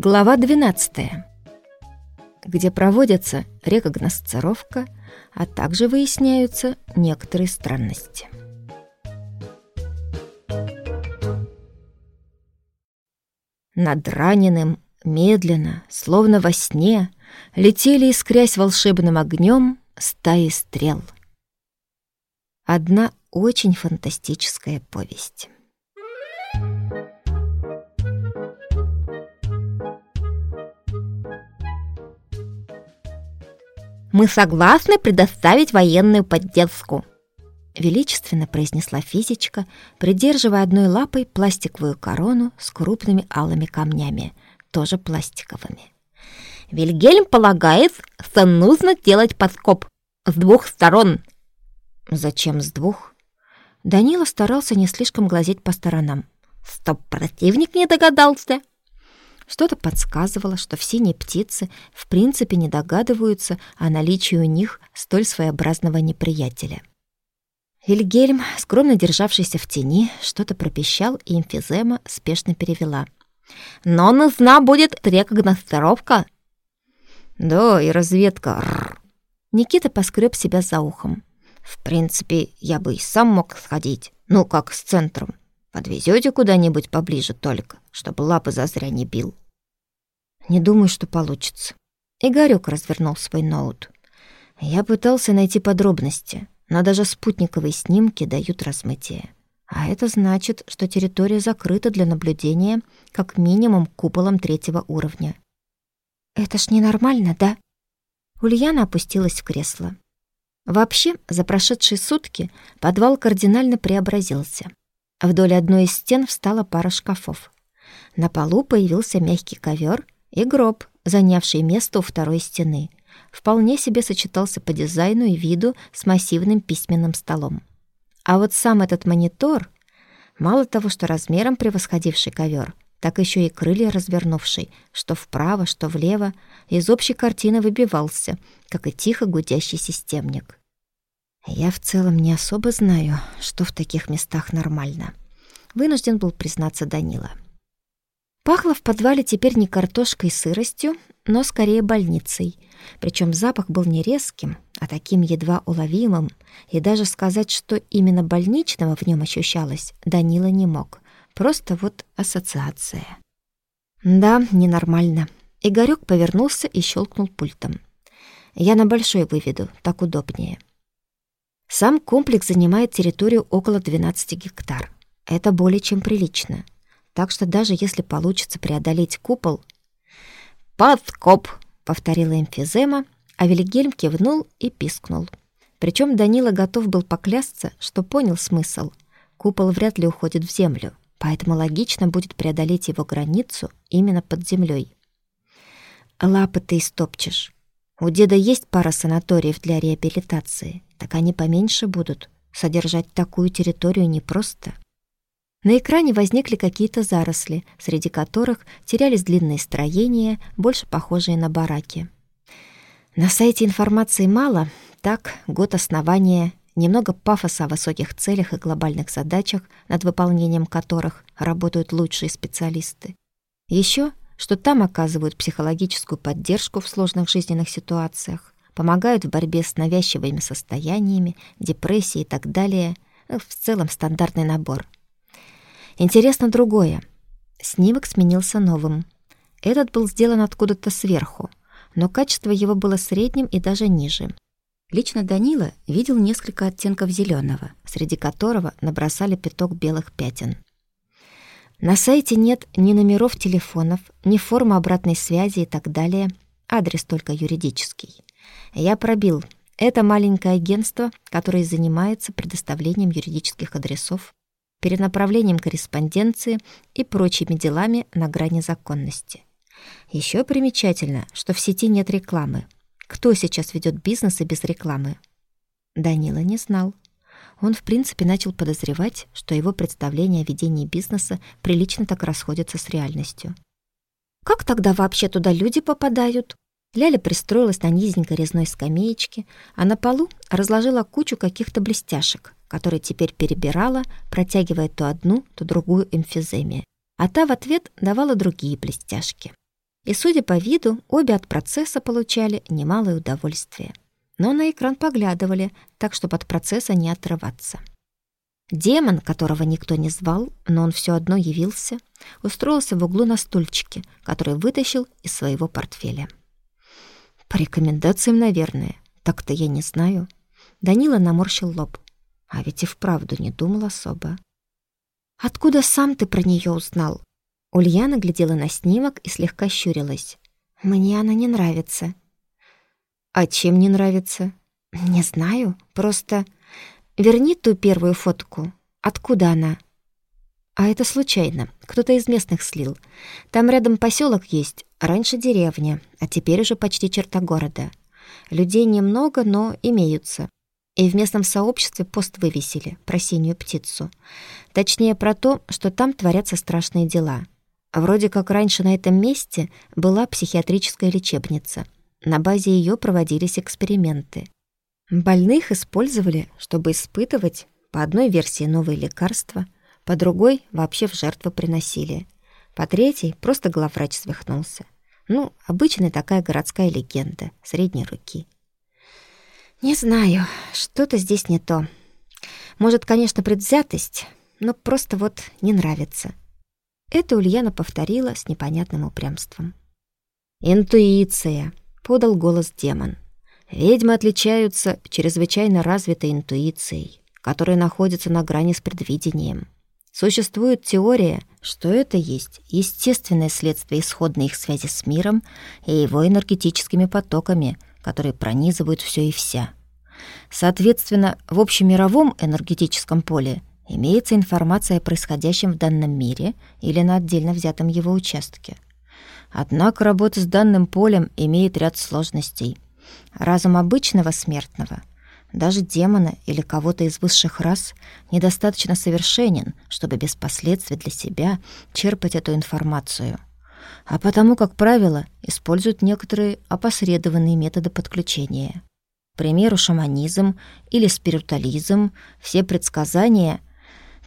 Глава 12, где проводится рекогносцировка, а также выясняются некоторые странности. Над раненым медленно, словно во сне, летели, искрясь волшебным огнем, стаи стрел. Одна очень фантастическая повесть. Мы согласны предоставить военную поддержку», — величественно произнесла физичка, придерживая одной лапой пластиковую корону с крупными алыми камнями, тоже пластиковыми. «Вильгельм полагает, что нужно делать подкоп с двух сторон». «Зачем с двух?» Данила старался не слишком глазеть по сторонам. «Стоп, противник не догадался!» Что-то подсказывало, что все не птицы в принципе не догадываются о наличии у них столь своеобразного неприятеля. Вильгельм, скромно державшийся в тени, что-то пропищал, и эмфизема спешно перевела. «Но нужна будет рекогностировка!» «Да, и разведка!» Никита поскреб себя за ухом. «В принципе, я бы и сам мог сходить, ну, как с центром. Подвезете куда-нибудь поближе только, чтобы лапы зазря не бил. Не думаю, что получится. Игорёк развернул свой ноут. Я пытался найти подробности, но даже спутниковые снимки дают размытие. А это значит, что территория закрыта для наблюдения как минимум куполом третьего уровня. Это ж ненормально, да? Ульяна опустилась в кресло. Вообще, за прошедшие сутки подвал кардинально преобразился. Вдоль одной из стен встала пара шкафов. На полу появился мягкий ковер и гроб, занявший место у второй стены. Вполне себе сочетался по дизайну и виду с массивным письменным столом. А вот сам этот монитор, мало того, что размером превосходивший ковер, так еще и крылья развернувший, что вправо, что влево, из общей картины выбивался, как и тихо гудящий системник. Я в целом не особо знаю, что в таких местах нормально. Вынужден был признаться Данила. Пахло в подвале теперь не картошкой и сыростью, но скорее больницей. Причем запах был не резким, а таким едва уловимым, и даже сказать, что именно больничного в нем ощущалось, Данила не мог. Просто вот ассоциация. Да, ненормально. Игорёк повернулся и щелкнул пультом. Я на большой выведу, так удобнее. Сам комплекс занимает территорию около 12 гектар. Это более чем прилично. Так что даже если получится преодолеть купол... «Подкоп!» — повторила эмфизема, а Вильгельм кивнул и пискнул. Причем Данила готов был поклясться, что понял смысл. Купол вряд ли уходит в землю, поэтому логично будет преодолеть его границу именно под землей. Лапы ты истопчешь. У деда есть пара санаториев для реабилитации, так они поменьше будут. Содержать такую территорию непросто. На экране возникли какие-то заросли, среди которых терялись длинные строения, больше похожие на бараки. На сайте информации мало, так, год основания, немного пафоса о высоких целях и глобальных задачах, над выполнением которых работают лучшие специалисты. Еще что там оказывают психологическую поддержку в сложных жизненных ситуациях, помогают в борьбе с навязчивыми состояниями, депрессией и так далее. В целом стандартный набор. Интересно другое. Снимок сменился новым. Этот был сделан откуда-то сверху, но качество его было средним и даже ниже. Лично Данила видел несколько оттенков зеленого, среди которого набросали пяток белых пятен. На сайте нет ни номеров телефонов, ни формы обратной связи и так далее. Адрес только юридический. Я пробил. Это маленькое агентство, которое занимается предоставлением юридических адресов, перенаправлением корреспонденции и прочими делами на грани законности. Еще примечательно, что в сети нет рекламы. Кто сейчас ведет и без рекламы? Данила не знал он в принципе начал подозревать, что его представления о ведении бизнеса прилично так расходятся с реальностью. Как тогда вообще туда люди попадают? Ляля пристроилась на низенькой резной скамеечке, а на полу разложила кучу каких-то блестяшек, которые теперь перебирала, протягивая то одну, то другую эмфиземе. А та в ответ давала другие блестяшки. И, судя по виду, обе от процесса получали немалое удовольствие. Но на экран поглядывали, так, чтобы от процесса не отрываться. Демон, которого никто не звал, но он все одно явился, устроился в углу на стульчике, который вытащил из своего портфеля. По рекомендациям, наверное. Так-то я не знаю. Данила наморщил лоб. А ведь и вправду не думал особо. «Откуда сам ты про нее узнал?» Ульяна глядела на снимок и слегка щурилась. «Мне она не нравится». «А чем не нравится?» «Не знаю, просто...» «Верни ту первую фотку. Откуда она?» «А это случайно. Кто-то из местных слил. Там рядом поселок есть, раньше деревня, а теперь уже почти черта города. Людей немного, но имеются. И в местном сообществе пост вывесили про синюю птицу. Точнее, про то, что там творятся страшные дела. Вроде как раньше на этом месте была психиатрическая лечебница. На базе ее проводились эксперименты. Больных использовали, чтобы испытывать по одной версии новые лекарства — по другой вообще в жертву приносили. По третьей просто главврач свихнулся. Ну, обычная такая городская легенда, средней руки. Не знаю, что-то здесь не то. Может, конечно, предвзятость, но просто вот не нравится. Это Ульяна повторила с непонятным упрямством. «Интуиция», — подал голос демон. «Ведьмы отличаются чрезвычайно развитой интуицией, которая находится на грани с предвидением. Существует теория, что это есть естественное следствие исходной их связи с миром и его энергетическими потоками, которые пронизывают все и вся. Соответственно, в общемировом энергетическом поле имеется информация о происходящем в данном мире или на отдельно взятом его участке. Однако работа с данным полем имеет ряд сложностей. Разум обычного смертного даже демона или кого-то из высших рас недостаточно совершенен, чтобы без последствий для себя черпать эту информацию. А потому, как правило, используют некоторые опосредованные методы подключения. К примеру, шаманизм или спиритуализм, все предсказания.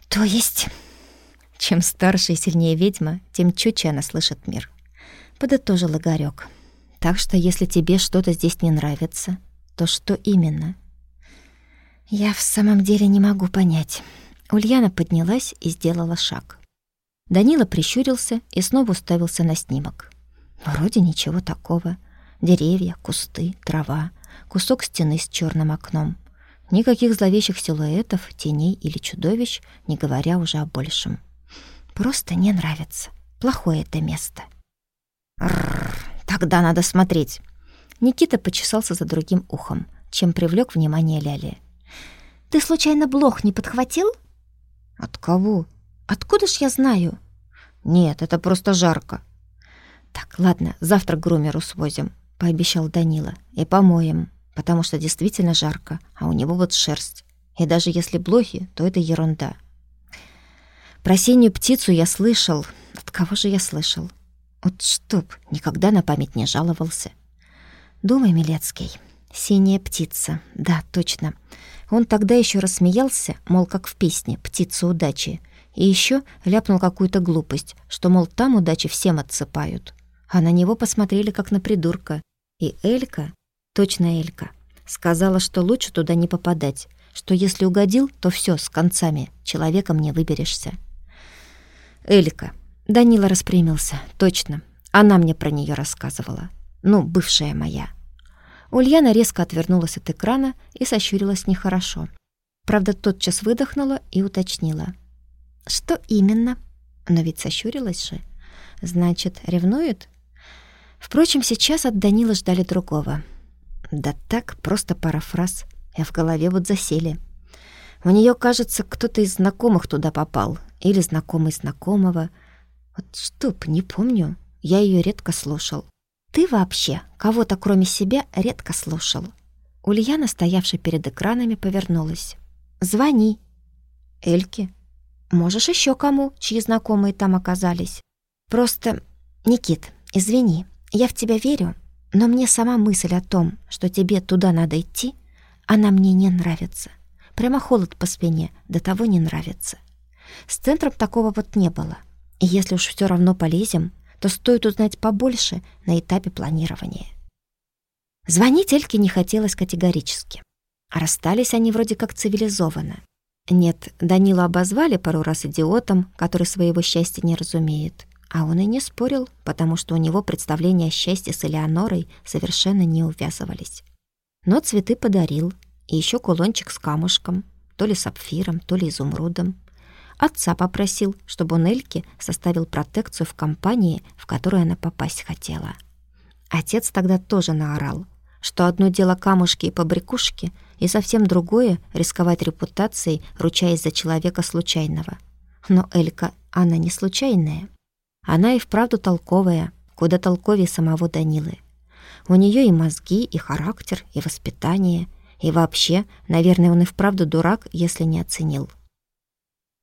То есть, чем старше и сильнее ведьма, тем чутче она слышит мир. Подытожил Игорёк. Так что, если тебе что-то здесь не нравится, то что именно — я в самом деле не могу понять. Ульяна поднялась и сделала шаг. Данила прищурился и снова уставился на снимок. Вроде ничего такого. Деревья, кусты, трава, кусок стены с черным окном. Никаких зловещих силуэтов, теней или чудовищ, не говоря уже о большем. Просто не нравится. Плохое это место. Рррр, тогда надо смотреть. Никита почесался за другим ухом, чем привлек внимание Ляли. Ты случайно блох не подхватил? От кого? Откуда ж я знаю? Нет, это просто жарко. Так, ладно, завтра к грумеру свозим, пообещал Данила. И помоем, потому что действительно жарко, а у него вот шерсть. И даже если блохи, то это ерунда. Про синюю птицу я слышал. От кого же я слышал? Вот чтоб, никогда на память не жаловался. Думай, Милецкий, синяя птица. Да, точно. Он тогда еще рассмеялся, мол, как в песне «Птица удачи», и еще ляпнул какую-то глупость, что, мол, там удачи всем отсыпают. А на него посмотрели как на придурка. И Элька, точно Элька, сказала, что лучше туда не попадать, что если угодил, то все с концами, человеком не выберешься. Элька. Данила распрямился, точно. Она мне про нее рассказывала. Ну, бывшая моя. Ульяна резко отвернулась от экрана и сощурилась нехорошо. Правда, тотчас выдохнула и уточнила. «Что именно?» Но ведь сощурилась же. «Значит, ревнует?» Впрочем, сейчас от Данила ждали другого. Да так, просто пара фраз. И в голове вот засели. У нее, кажется, кто-то из знакомых туда попал. Или знакомый знакомого. Вот чтоб, не помню. Я ее редко слушал. Ты вообще кого-то кроме себя редко слушал. Ульяна, стоявшая перед экранами, повернулась. «Звони». «Эльке?» «Можешь еще кому, чьи знакомые там оказались?» «Просто... Никит, извини, я в тебя верю, но мне сама мысль о том, что тебе туда надо идти, она мне не нравится. Прямо холод по спине, до того не нравится. С центром такого вот не было. И если уж все равно полезем, то стоит узнать побольше на этапе планирования. Звонить Эльке не хотелось категорически. А расстались они вроде как цивилизованно. Нет, Данила обозвали пару раз идиотом, который своего счастья не разумеет. А он и не спорил, потому что у него представления о счастье с Элеонорой совершенно не увязывались. Но цветы подарил, и еще кулончик с камушком, то ли сапфиром, то ли изумрудом. Отца попросил, чтобы он Эльке составил протекцию в компании, в которую она попасть хотела. Отец тогда тоже наорал, что одно дело камушки и побрякушки, и совсем другое — рисковать репутацией, ручаясь за человека случайного. Но Элька, она не случайная. Она и вправду толковая, куда толковее самого Данилы. У нее и мозги, и характер, и воспитание, и вообще, наверное, он и вправду дурак, если не оценил.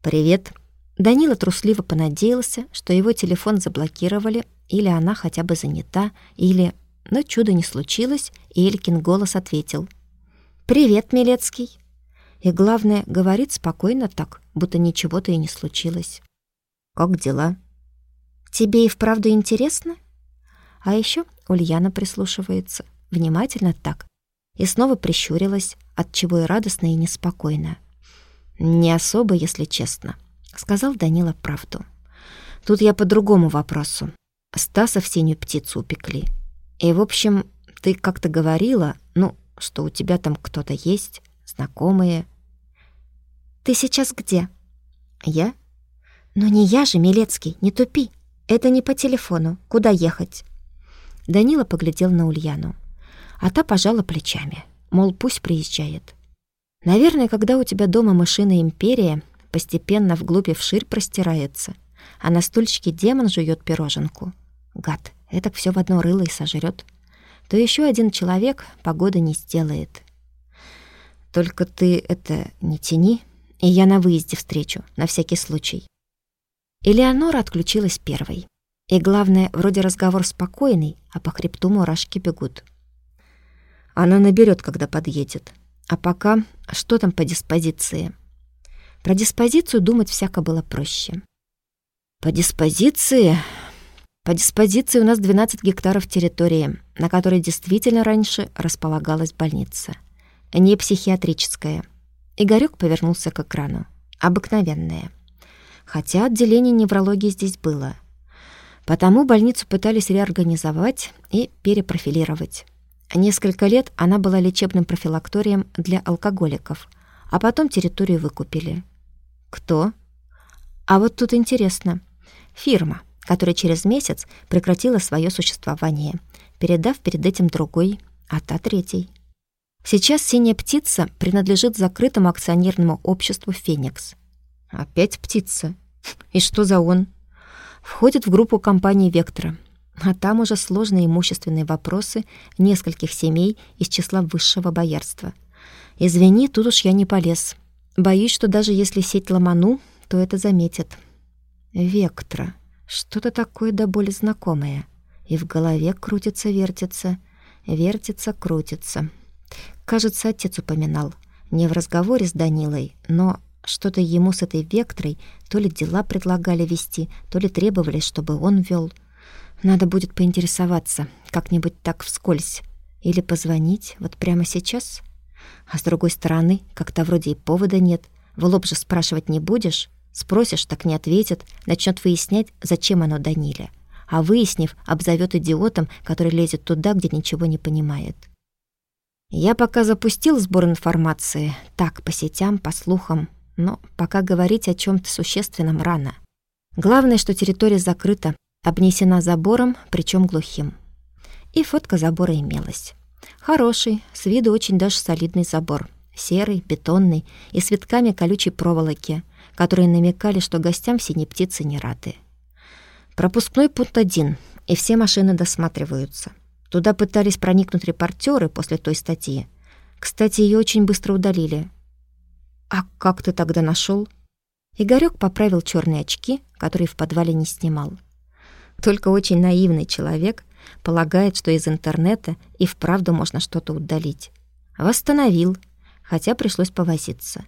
«Привет». Данила трусливо понадеялся, что его телефон заблокировали, или она хотя бы занята, или... Но чуда не случилось, и Элькин голос ответил. «Привет, Милецкий». И главное, говорит спокойно так, будто ничего-то и не случилось. «Как дела?» «Тебе и вправду интересно?» А еще Ульяна прислушивается, внимательно так, и снова прищурилась, от чего и радостно, и неспокойно. «Не особо, если честно», — сказал Данила правду. «Тут я по другому вопросу. Стаса в синюю птицу упекли. И, в общем, ты как-то говорила, ну, что у тебя там кто-то есть, знакомые». «Ты сейчас где?» «Я?» «Ну не я же, Милецкий, не тупи. Это не по телефону. Куда ехать?» Данила поглядел на Ульяну. А та пожала плечами, мол, пусть приезжает. Наверное, когда у тебя дома мышиная империя, постепенно вглубь и вширь простирается, а на стульчике демон жует пироженку. Гад, это все в одно рыло и сожрет. То еще один человек погоды не сделает. Только ты это не тяни, и я на выезде встречу, на всякий случай. Элеонора отключилась первой. И главное, вроде разговор спокойный, а по хребту мурашки бегут. Она наберет, когда подъедет. А пока, что там по диспозиции? Про диспозицию думать всяко было проще. По диспозиции... По диспозиции у нас 12 гектаров территории, на которой действительно раньше располагалась больница. Не психиатрическая. Игорёк повернулся к экрану. Обыкновенная. Хотя отделение неврологии здесь было. Потому больницу пытались реорганизовать и перепрофилировать. Несколько лет она была лечебным профилакторием для алкоголиков, а потом территорию выкупили. Кто? А вот тут интересно. Фирма, которая через месяц прекратила свое существование, передав перед этим другой, а та третий. Сейчас «Синяя птица» принадлежит закрытому акционерному обществу «Феникс». Опять птица. И что за он? Входит в группу компании «Вектора», а там уже сложные имущественные вопросы нескольких семей из числа высшего боярства. Извини, тут уж я не полез. Боюсь, что даже если сеть ломану, то это заметят. Вектра. Что-то такое до боли знакомое. И в голове крутится-вертится, вертится-крутится. Кажется, отец упоминал. Не в разговоре с Данилой, но что-то ему с этой Вектрой то ли дела предлагали вести, то ли требовали, чтобы он вел — надо будет поинтересоваться, как-нибудь так вскользь. Или позвонить вот прямо сейчас. А с другой стороны, как-то вроде и повода нет. В лоб же спрашивать не будешь. Спросишь, так не ответит. Начнет выяснять, зачем оно Даниле. А выяснив, обзовет идиотом, который лезет туда, где ничего не понимает. Я пока запустил сбор информации. Так, по сетям, по слухам. Но пока говорить о чем то существенном рано. Главное, что территория закрыта, обнесена забором, причем глухим. И фотка забора имелась. Хороший, с виду очень даже солидный забор. Серый, бетонный и с витками колючей проволоки, которые намекали, что гостям в синей птицы не рады. Пропускной пункт один, и все машины досматриваются. Туда пытались проникнуть репортеры после той статьи. Кстати, ее очень быстро удалили. «А как ты тогда нашел? Игорёк поправил черные очки, которые в подвале не снимал. Только очень наивный человек полагает, что из интернета и вправду можно что-то удалить. Восстановил, хотя пришлось повозиться.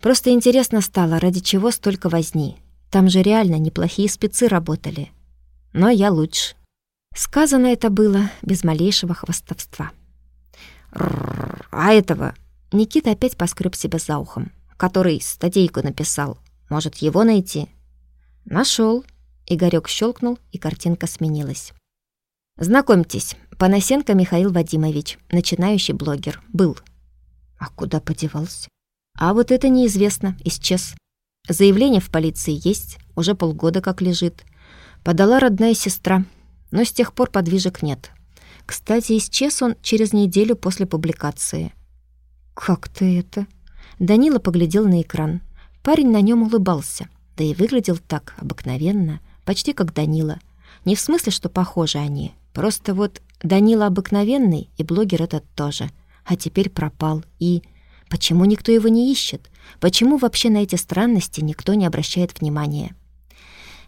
Просто интересно стало, ради чего столько возни. Там же реально неплохие спецы работали. но я лучше. Сказано это было без малейшего хвастовства. «А этого?» Никита опять поскреб себя за ухом. «Который статейку написал. Может, его найти?» Нашел. Игорёк щелкнул, и картинка сменилась. «Знакомьтесь, Панасенко Михаил Вадимович, начинающий блогер, был». «А куда подевался?» «А вот это неизвестно, исчез. Заявление в полиции есть, уже полгода как лежит. Подала родная сестра, но с тех пор подвижек нет. Кстати, исчез он через неделю после публикации. «Как ты это?» Данила поглядел на экран. Парень на нем улыбался, да и выглядел так обыкновенно, почти как Данила. Не в смысле, что похожи они, просто вот Данила обыкновенный, и блогер этот тоже. А теперь пропал, и... Почему никто его не ищет? Почему вообще на эти странности никто не обращает внимания?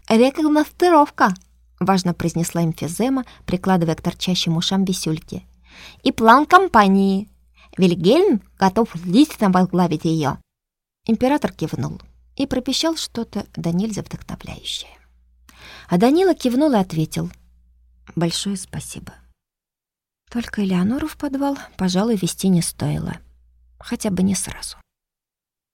«Рекогностировка!» — важно произнесла эмфизема, прикладывая к торчащим ушам висюльки. «И план компании. Вильгельм готов лично возглавить ее. Император кивнул и пропищал что-то да нельзя вдохновляющее. А Данила кивнул и ответил. «Большое спасибо. Только Элеонору в подвал, пожалуй, вести не стоило. Хотя бы не сразу».